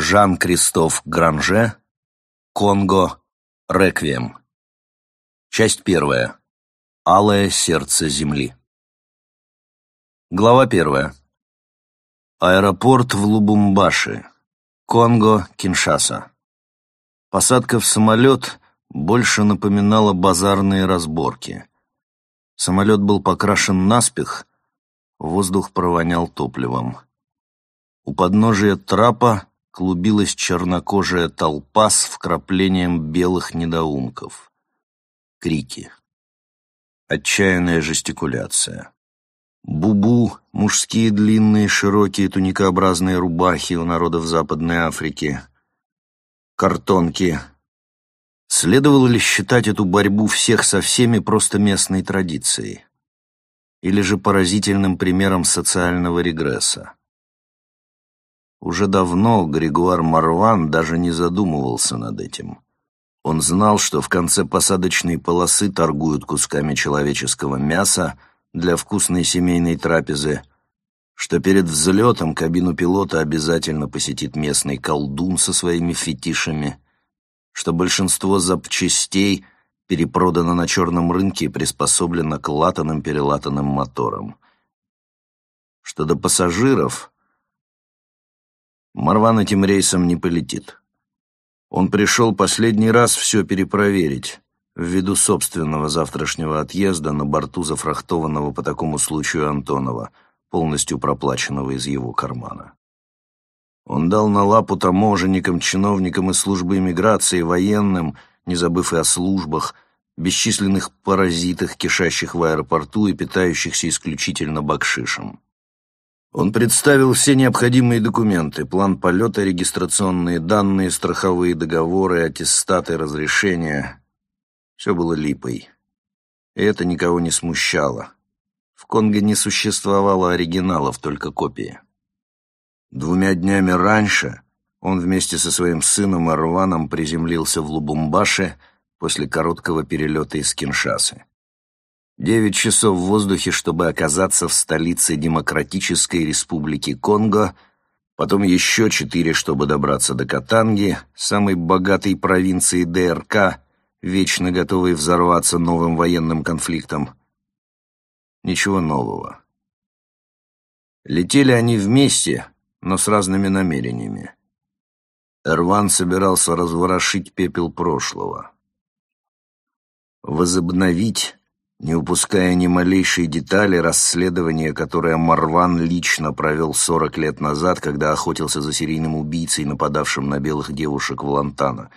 Жан-Кристоф Гранже, Конго, Реквием. Часть первая. Алое сердце земли. Глава первая. Аэропорт в Лубумбаши, Конго, Киншаса. Посадка в самолет больше напоминала базарные разборки. Самолет был покрашен наспех, воздух провонял топливом. У подножия трапа клубилась чернокожая толпа с вкраплением белых недоумков. Крики. Отчаянная жестикуляция. Бубу, мужские длинные широкие туникообразные рубахи у народов Западной Африки. Картонки. Следовало ли считать эту борьбу всех со всеми просто местной традицией? Или же поразительным примером социального регресса? Уже давно Григуар Марван даже не задумывался над этим. Он знал, что в конце посадочной полосы торгуют кусками человеческого мяса для вкусной семейной трапезы, что перед взлетом кабину пилота обязательно посетит местный колдун со своими фетишами, что большинство запчастей перепродано на черном рынке и приспособлено к латанным-перелатанным моторам, что до пассажиров Марван этим рейсом не полетит. Он пришел последний раз все перепроверить, ввиду собственного завтрашнего отъезда на борту зафрахтованного по такому случаю Антонова, полностью проплаченного из его кармана. Он дал на лапу таможенникам, чиновникам из службы иммиграции, военным, не забыв и о службах, бесчисленных паразитах, кишащих в аэропорту и питающихся исключительно бакшишем. Он представил все необходимые документы, план полета, регистрационные данные, страховые договоры, аттестаты, разрешения. Все было липой. И это никого не смущало. В Конго не существовало оригиналов, только копии. Двумя днями раньше он вместе со своим сыном Арваном приземлился в Лубумбаше после короткого перелета из Киншасы. Девять часов в воздухе, чтобы оказаться в столице Демократической Республики Конго, потом еще четыре, чтобы добраться до Катанги, самой богатой провинции ДРК, вечно готовой взорваться новым военным конфликтом. Ничего нового. Летели они вместе, но с разными намерениями. Эрван собирался разворошить пепел прошлого. Возобновить не упуская ни малейшей детали расследования, которое Марван лично провел 40 лет назад, когда охотился за серийным убийцей, нападавшим на белых девушек в Лантана,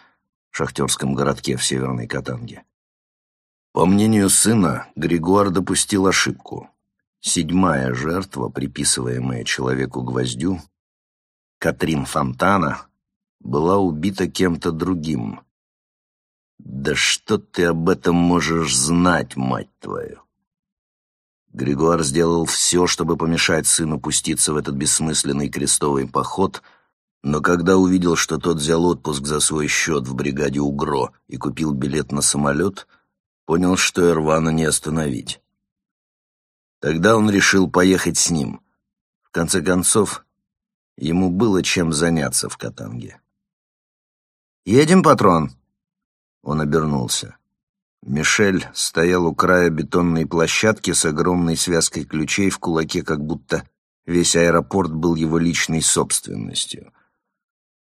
шахтерском городке в Северной Катанге. По мнению сына, Григуар допустил ошибку. Седьмая жертва, приписываемая человеку-гвоздю, Катрин Фонтана, была убита кем-то другим, «Да что ты об этом можешь знать, мать твою?» Григуар сделал все, чтобы помешать сыну пуститься в этот бессмысленный крестовый поход, но когда увидел, что тот взял отпуск за свой счет в бригаде УГРО и купил билет на самолет, понял, что Эрвана не остановить. Тогда он решил поехать с ним. В конце концов, ему было чем заняться в Катанге. «Едем, патрон?» Он обернулся. Мишель стоял у края бетонной площадки с огромной связкой ключей в кулаке, как будто весь аэропорт был его личной собственностью.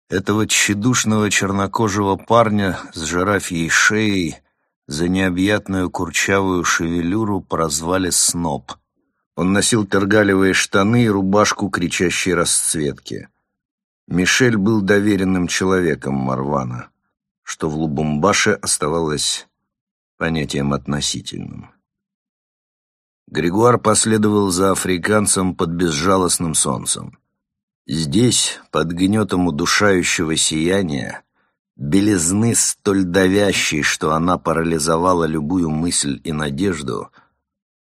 Этого тщедушного чернокожего парня с жирафьей шеей за необъятную курчавую шевелюру прозвали Сноб. Он носил тергалевые штаны и рубашку кричащей расцветки. Мишель был доверенным человеком Марвана что в Лубумбаше оставалось понятием относительным. Григуар последовал за африканцем под безжалостным солнцем. Здесь, под гнетом удушающего сияния, белизны столь давящей, что она парализовала любую мысль и надежду,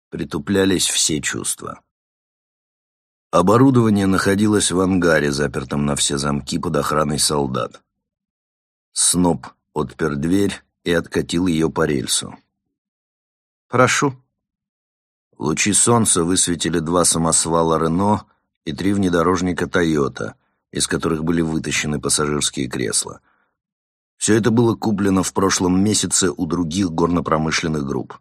притуплялись все чувства. Оборудование находилось в ангаре, запертом на все замки под охраной солдат. Сноб отпер дверь и откатил ее по рельсу. «Прошу». Лучи солнца высветили два самосвала «Рено» и три внедорожника «Тойота», из которых были вытащены пассажирские кресла. Все это было куплено в прошлом месяце у других горно-промышленных групп.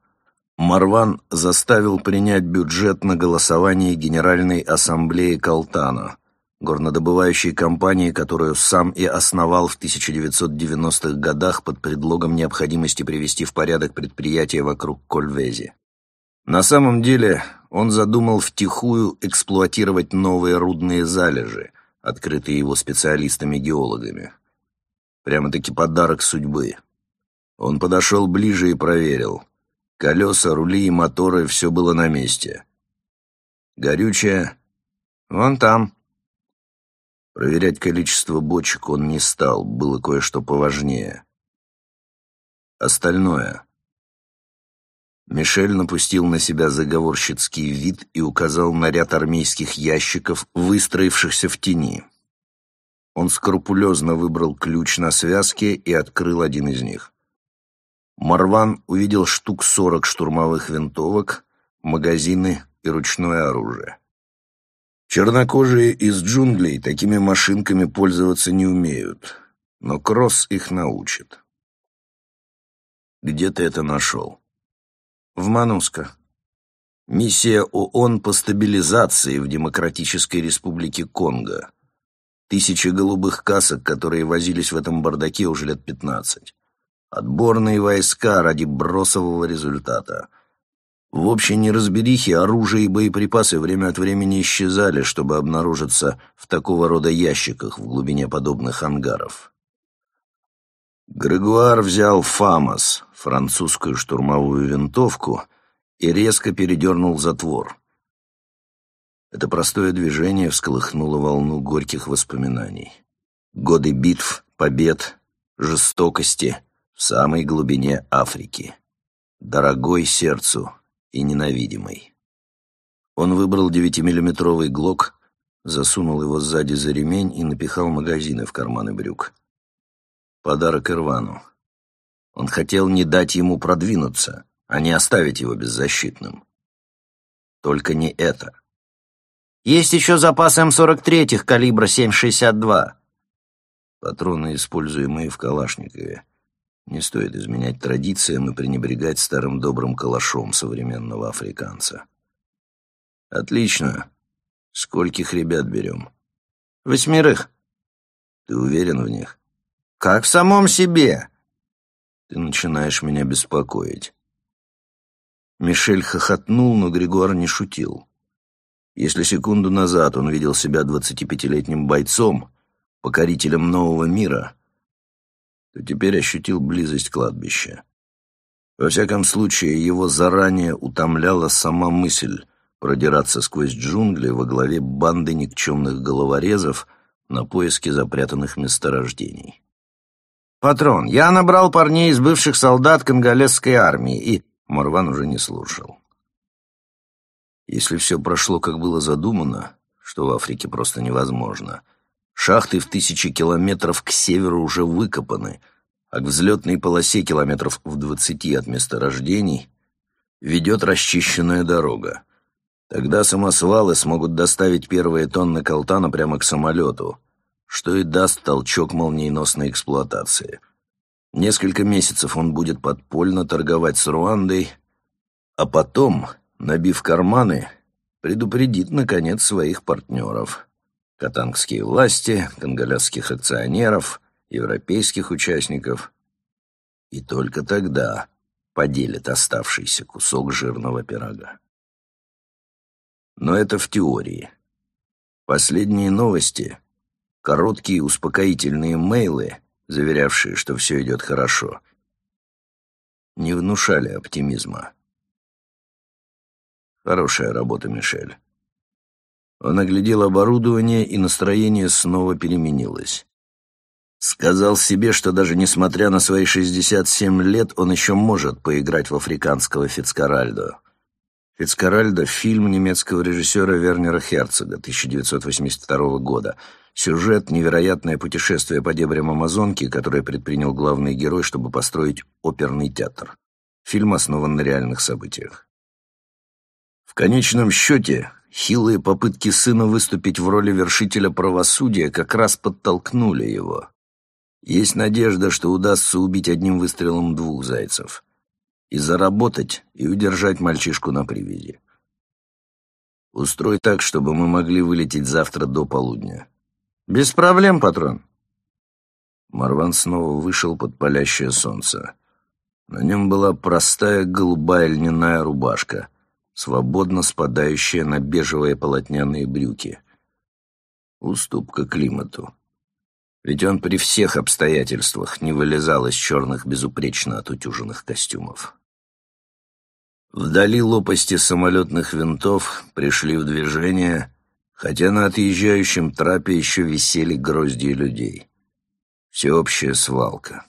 Марван заставил принять бюджет на голосование Генеральной Ассамблеи Калтана, горнодобывающей компании, которую сам и основал в 1990-х годах под предлогом необходимости привести в порядок предприятия вокруг Кольвези. На самом деле он задумал втихую эксплуатировать новые рудные залежи, открытые его специалистами-геологами. Прямо-таки подарок судьбы. Он подошел ближе и проверил. Колеса, рули и моторы — все было на месте. Горючее вон там. Проверять количество бочек он не стал, было кое-что поважнее. Остальное. Мишель напустил на себя заговорщицкий вид и указал на ряд армейских ящиков, выстроившихся в тени. Он скрупулезно выбрал ключ на связке и открыл один из них. Марван увидел штук сорок штурмовых винтовок, магазины и ручное оружие. Чернокожие из джунглей такими машинками пользоваться не умеют, но Кросс их научит. «Где ты это нашел?» «В Мануско. Миссия ООН по стабилизации в Демократической Республике Конго. Тысячи голубых касок, которые возились в этом бардаке уже лет пятнадцать. Отборные войска ради бросового результата. В общей неразберихе оружие и боеприпасы время от времени исчезали, чтобы обнаружиться в такого рода ящиках в глубине подобных ангаров. Грегуар взял «Фамос», французскую штурмовую винтовку, и резко передернул затвор. Это простое движение всколыхнуло волну горьких воспоминаний. Годы битв, побед, жестокости — в самой глубине Африки, дорогой сердцу и ненавидимый. Он выбрал девятимиллиметровый глок, засунул его сзади за ремень и напихал магазины в карманы брюк. Подарок Ирвану. Он хотел не дать ему продвинуться, а не оставить его беззащитным. Только не это. «Есть еще запас М-43 калибра 7,62». Патроны, используемые в Калашникове. Не стоит изменять традициям и пренебрегать старым добрым калашом современного африканца. Отлично. Скольких ребят берем? Восьмерых. Ты уверен в них? Как в самом себе. Ты начинаешь меня беспокоить. Мишель хохотнул, но Григуар не шутил. Если секунду назад он видел себя двадцатипятилетним бойцом, покорителем нового мира, то теперь ощутил близость кладбища. Во всяком случае, его заранее утомляла сама мысль продираться сквозь джунгли во главе банды никчемных головорезов на поиски запрятанных месторождений. «Патрон, я набрал парней из бывших солдат конголезской армии, и...» Марван уже не слушал. Если все прошло, как было задумано, что в Африке просто невозможно, Шахты в тысячи километров к северу уже выкопаны, а к взлетной полосе километров в двадцати от месторождений ведет расчищенная дорога. Тогда самосвалы смогут доставить первые тонны колтана прямо к самолету, что и даст толчок молниеносной эксплуатации. Несколько месяцев он будет подпольно торговать с Руандой, а потом, набив карманы, предупредит, наконец, своих партнеров катангские власти, конголезских акционеров, европейских участников. И только тогда поделит оставшийся кусок жирного пирога. Но это в теории. Последние новости, короткие успокоительные мейлы, заверявшие, что все идет хорошо, не внушали оптимизма. Хорошая работа, Мишель. Он оглядел оборудование, и настроение снова переменилось. Сказал себе, что даже несмотря на свои 67 лет, он еще может поиграть в африканского Фицкаральдо. «Фицкаральдо» — фильм немецкого режиссера Вернера Херцога 1982 года. Сюжет — невероятное путешествие по дебрям Амазонки, которое предпринял главный герой, чтобы построить оперный театр. Фильм основан на реальных событиях. В конечном счете, хилые попытки сына выступить в роли вершителя правосудия как раз подтолкнули его. Есть надежда, что удастся убить одним выстрелом двух зайцев. И заработать, и удержать мальчишку на привязи. Устрой так, чтобы мы могли вылететь завтра до полудня. Без проблем, патрон. Марван снова вышел под палящее солнце. На нем была простая голубая льняная рубашка — свободно спадающая на бежевые полотняные брюки. Уступка климату. Ведь он при всех обстоятельствах не вылезал из черных безупречно отутюженных костюмов. Вдали лопасти самолетных винтов пришли в движение, хотя на отъезжающем трапе еще висели грозди людей. Всеобщая свалка.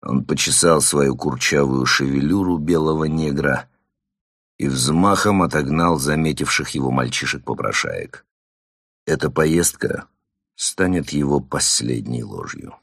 Он почесал свою курчавую шевелюру белого негра и взмахом отогнал заметивших его мальчишек-попрошаек. Эта поездка станет его последней ложью.